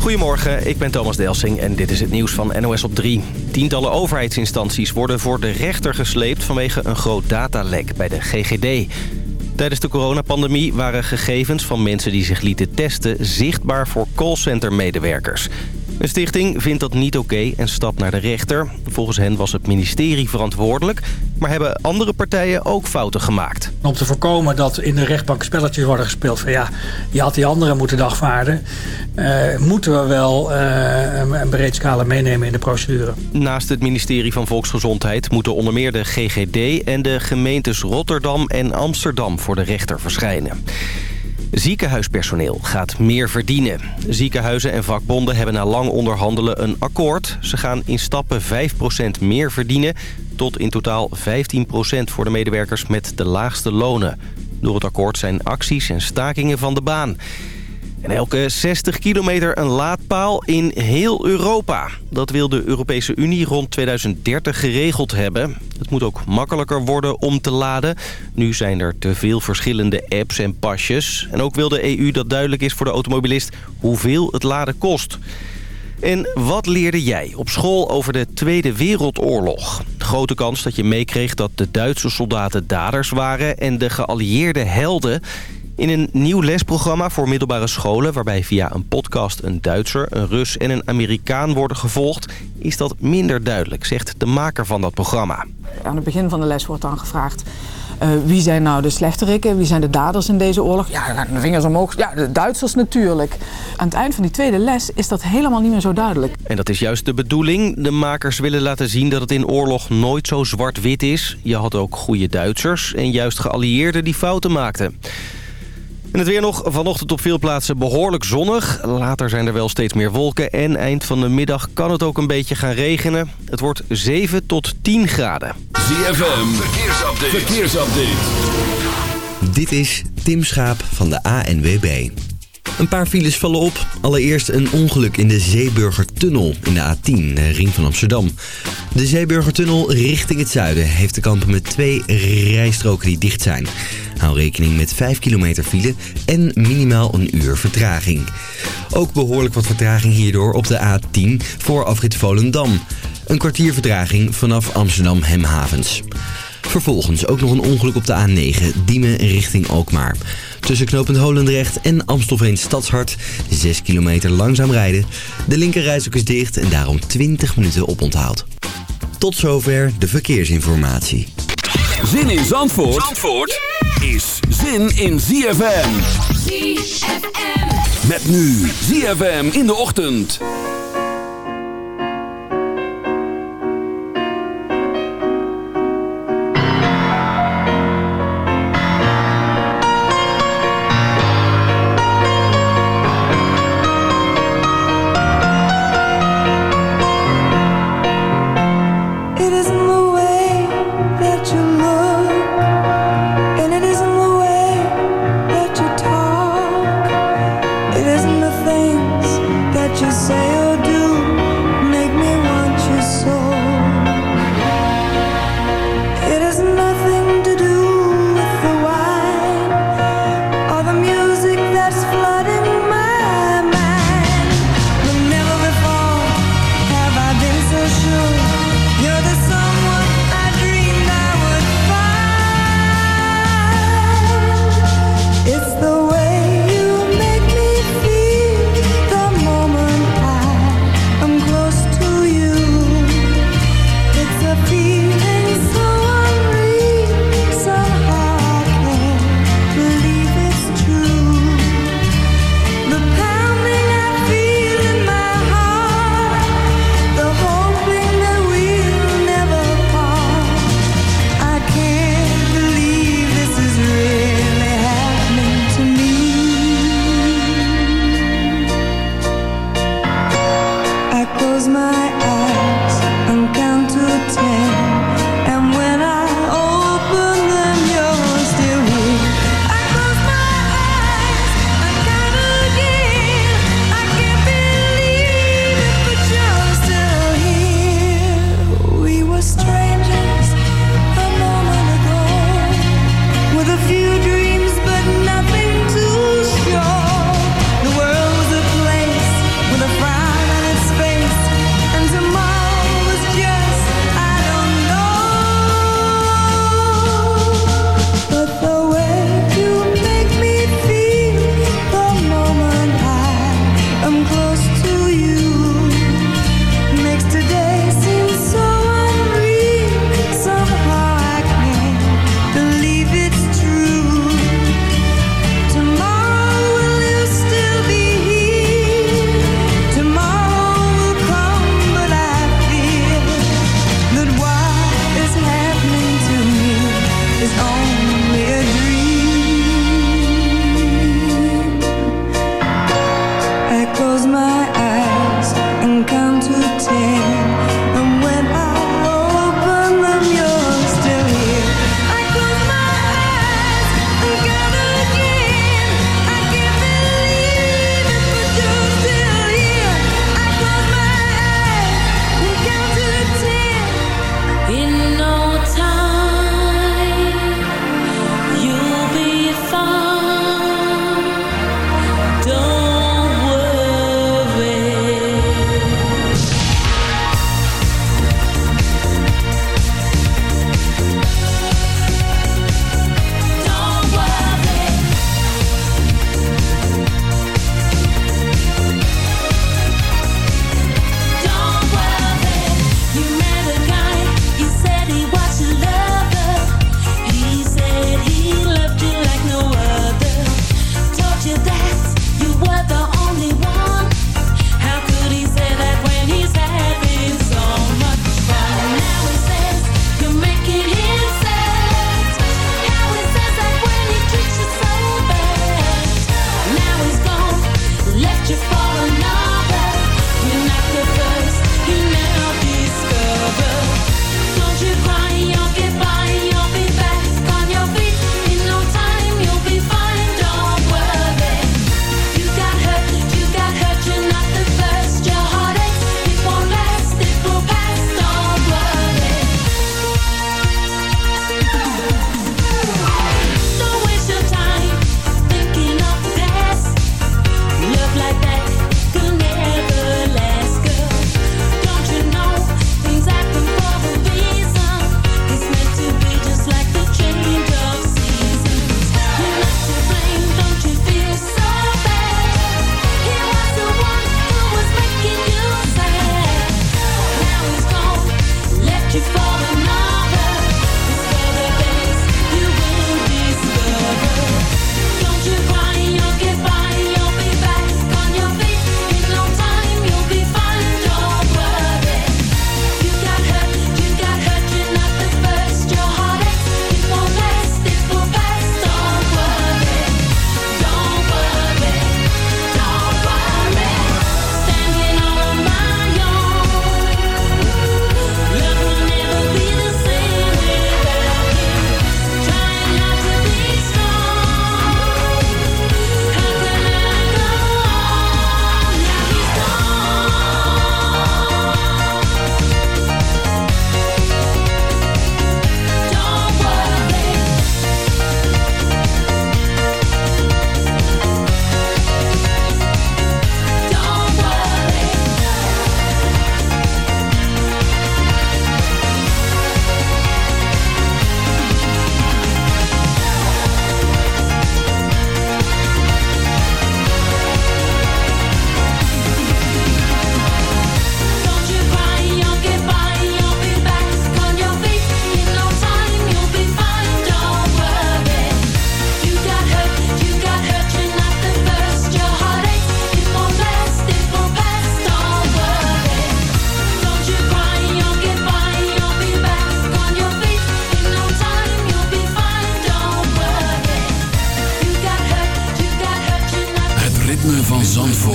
Goedemorgen, ik ben Thomas Delsing en dit is het nieuws van NOS op 3. Tientallen overheidsinstanties worden voor de rechter gesleept... vanwege een groot datalek bij de GGD. Tijdens de coronapandemie waren gegevens van mensen die zich lieten testen... zichtbaar voor callcenter-medewerkers. Een stichting vindt dat niet oké en stapt naar de rechter. Volgens hen was het ministerie verantwoordelijk... maar hebben andere partijen ook fouten gemaakt. Om te voorkomen dat in de rechtbank spelletjes worden gespeeld... van ja, je had die anderen moeten dagvaarden... Uh, moeten we wel uh, een breed scala meenemen in de procedure. Naast het ministerie van Volksgezondheid... moeten onder meer de GGD en de gemeentes Rotterdam en Amsterdam... voor de rechter verschijnen. Ziekenhuispersoneel gaat meer verdienen. Ziekenhuizen en vakbonden hebben na lang onderhandelen een akkoord. Ze gaan in stappen 5% meer verdienen... tot in totaal 15% voor de medewerkers met de laagste lonen. Door het akkoord zijn acties en stakingen van de baan. En elke 60 kilometer een laadpaal in heel Europa. Dat wil de Europese Unie rond 2030 geregeld hebben. Het moet ook makkelijker worden om te laden. Nu zijn er te veel verschillende apps en pasjes. En ook wil de EU dat duidelijk is voor de automobilist hoeveel het laden kost. En wat leerde jij op school over de Tweede Wereldoorlog? Grote kans dat je meekreeg dat de Duitse soldaten daders waren... en de geallieerde helden... In een nieuw lesprogramma voor middelbare scholen... waarbij via een podcast een Duitser, een Rus en een Amerikaan worden gevolgd... is dat minder duidelijk, zegt de maker van dat programma. Aan het begin van de les wordt dan gevraagd... Uh, wie zijn nou de slechterikken? Wie zijn de daders in deze oorlog? Ja, de vingers omhoog. Ja, de Duitsers natuurlijk. Aan het eind van die tweede les is dat helemaal niet meer zo duidelijk. En dat is juist de bedoeling. De makers willen laten zien dat het in oorlog nooit zo zwart-wit is. Je had ook goede Duitsers en juist geallieerden die fouten maakten. En het weer nog vanochtend op veel plaatsen behoorlijk zonnig. Later zijn er wel steeds meer wolken en eind van de middag kan het ook een beetje gaan regenen. Het wordt 7 tot 10 graden. ZFM, verkeersupdate. verkeersupdate. Dit is Tim Schaap van de ANWB. Een paar files vallen op. Allereerst een ongeluk in de Zeeburgertunnel in de A10, de ring van Amsterdam. De Zeeburgertunnel richting het zuiden heeft te kampen met twee rijstroken die dicht zijn. Hou rekening met 5 kilometer file en minimaal een uur vertraging. Ook behoorlijk wat vertraging hierdoor op de A10 voor afrit Volendam. Een kwartier vertraging vanaf Amsterdam Hemhavens. Vervolgens ook nog een ongeluk op de A9, Diemen richting Alkmaar. Tussen knooppunt Holendrecht en Amstelveen Stadshart 6 kilometer langzaam rijden. De linkerrijstok is dicht en daarom 20 minuten oponthoud. Tot zover de verkeersinformatie. Zin in Zandvoort, Zandvoort is zin in ZFM. ZFM. Met nu ZFM in de ochtend.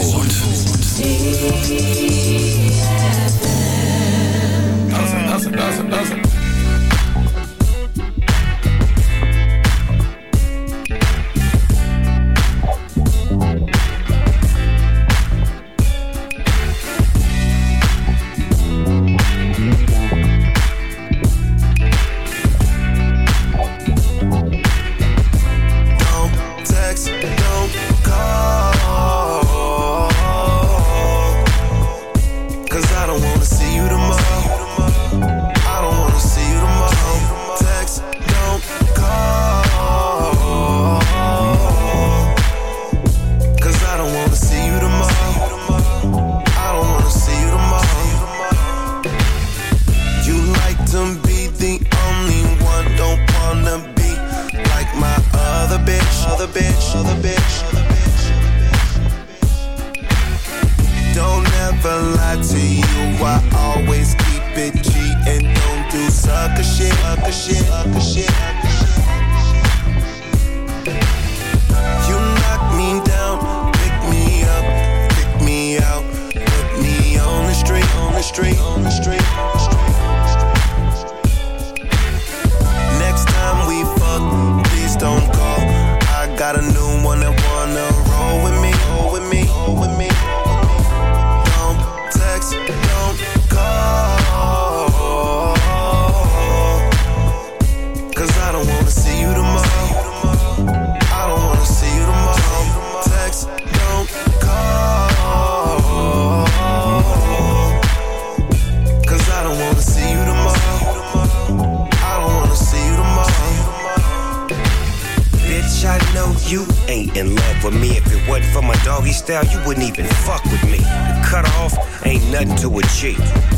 Zandvoort. lifestyle, you wouldn't even fuck with me. The cut off ain't nothing to achieve.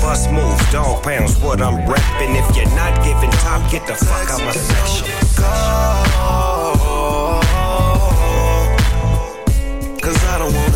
bus move, dog pounds what I'm rapping. If you're not giving top, get the fuck out my section. Cause I don't wanna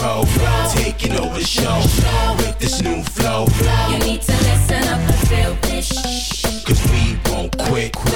bro. Taking over the show with this new flow. You need to listen up and feel this. Cause we won't quit.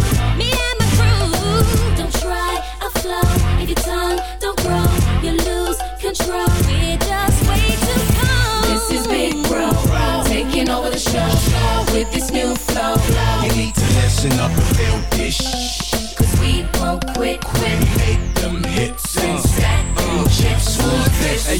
The show with this new flow. You need to listen up and feel this. Cause we won't quit, quit.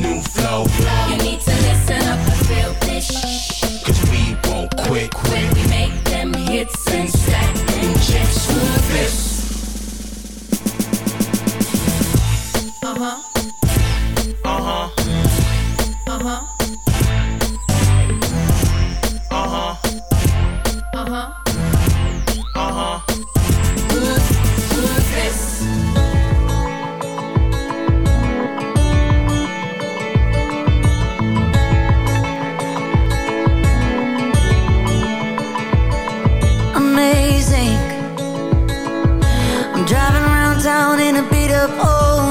new flow.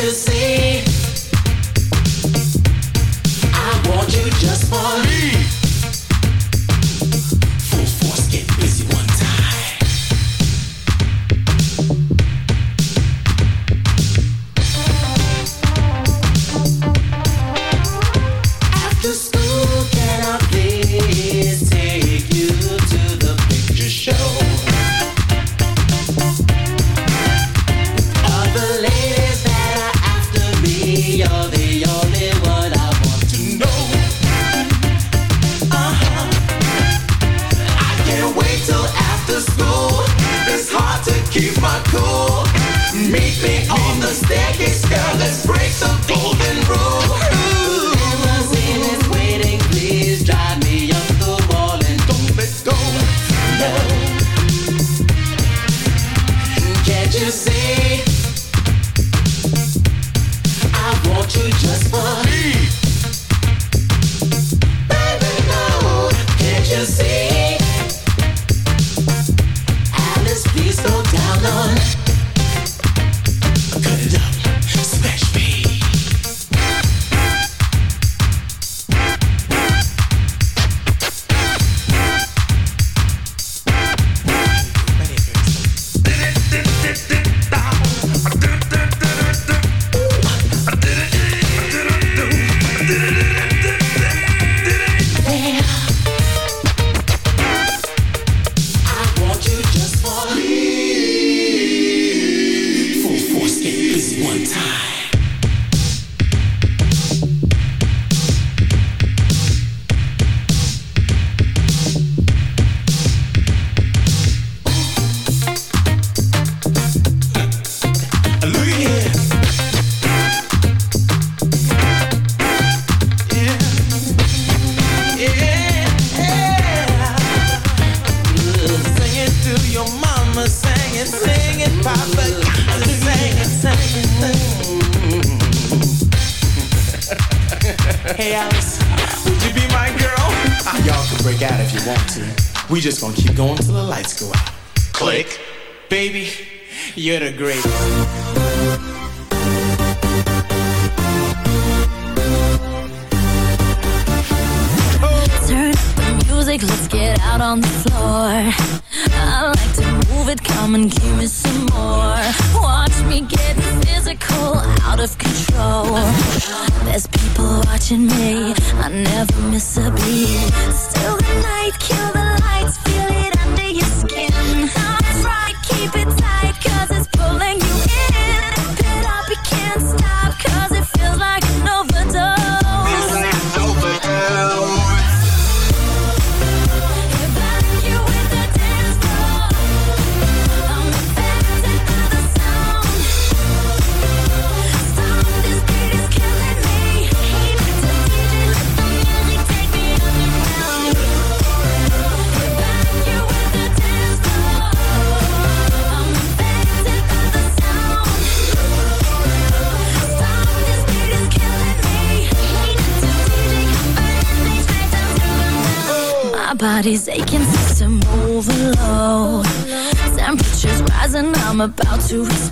just baby, you're the greatest.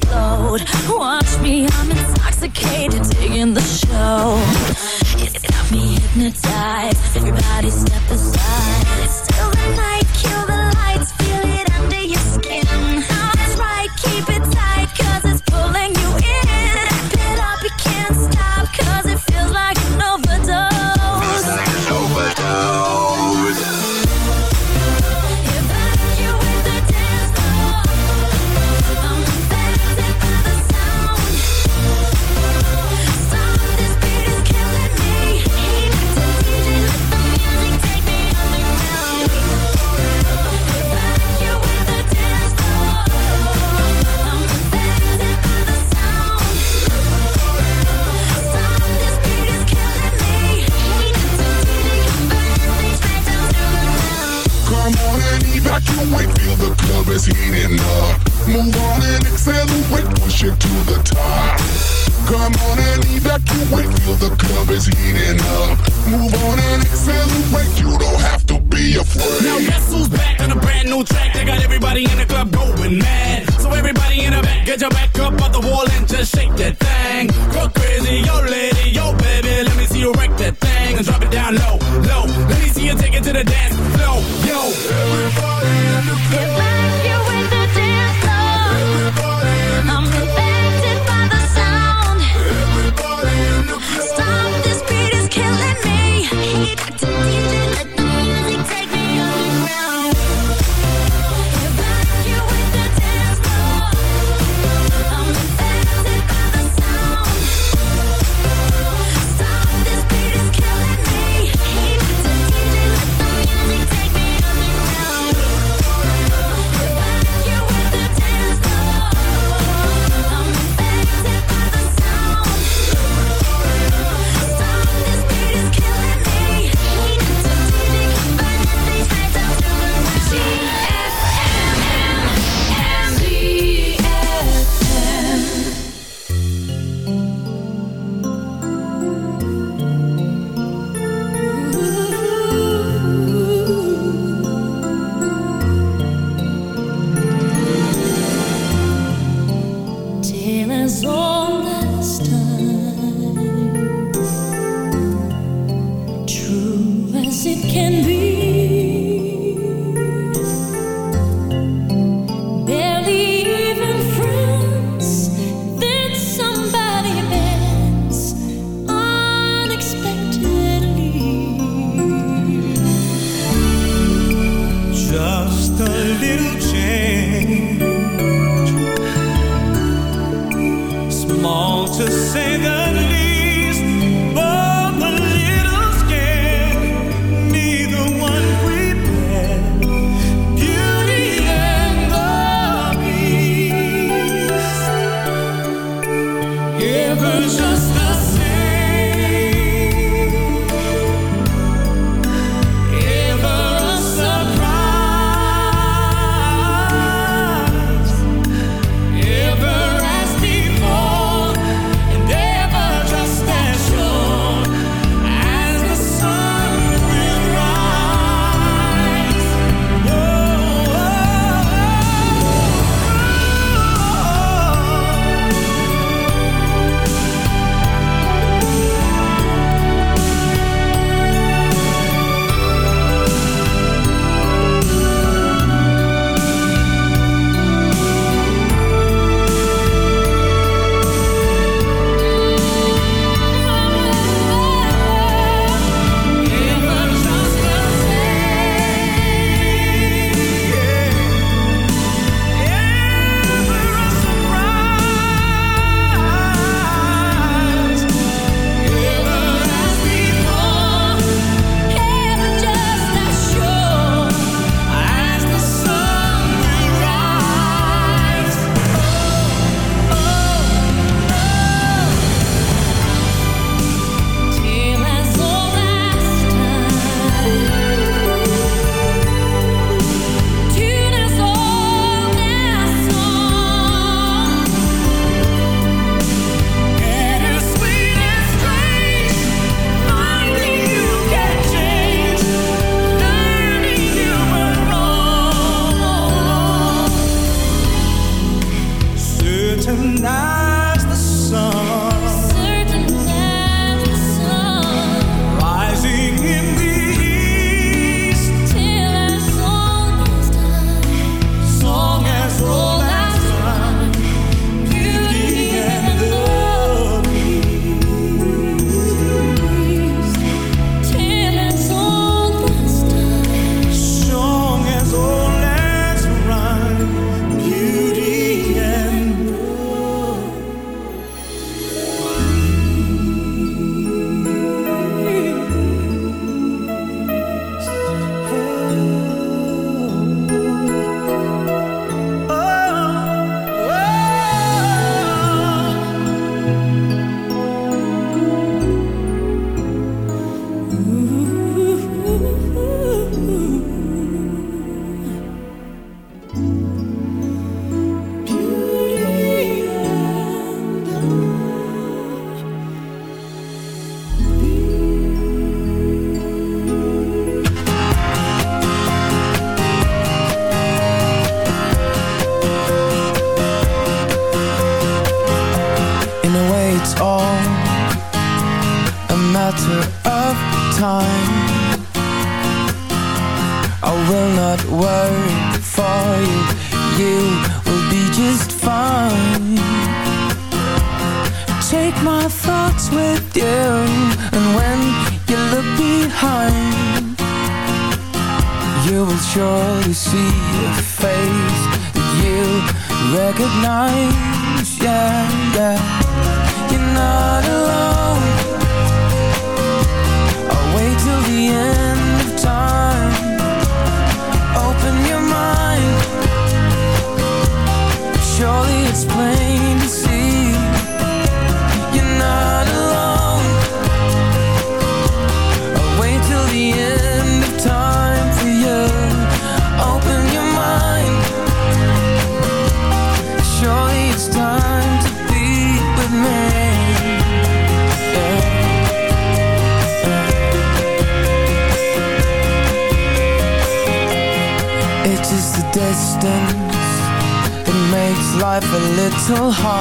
explode. Watch me, I'm intoxicated, digging the show. It's got me hypnotized. Everybody step aside. Still the night, kill the